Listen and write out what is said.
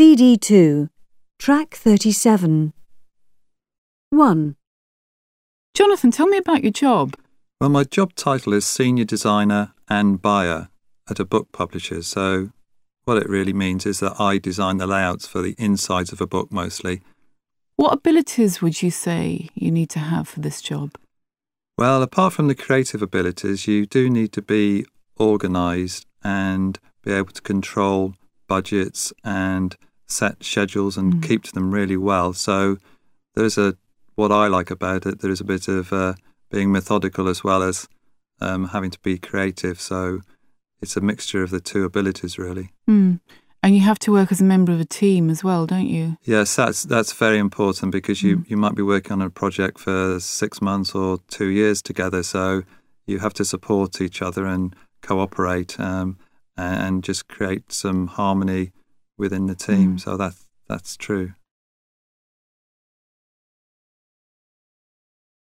CD2, Track 37. 1. Jonathan, tell me about your job. Well, my job title is Senior Designer and Buyer at a book publisher. So, what it really means is that I design the layouts for the insides of a book mostly. What abilities would you say you need to have for this job? Well, apart from the creative abilities, you do need to be organised and be able to control budgets and set schedules and Mm. keep to them really well. So, there's a what I like about it. There is a bit of uh, being methodical as well as um, having to be creative. So, it's a mixture of the two abilities, really. Hmm. And you have to work as a member of a team as well, don't you? Yes, that's that's very important because you, you might be working on a project for six months or two years together. So you have to support each other and cooperate um, and just create some harmony within the team. Mm. So that that's true.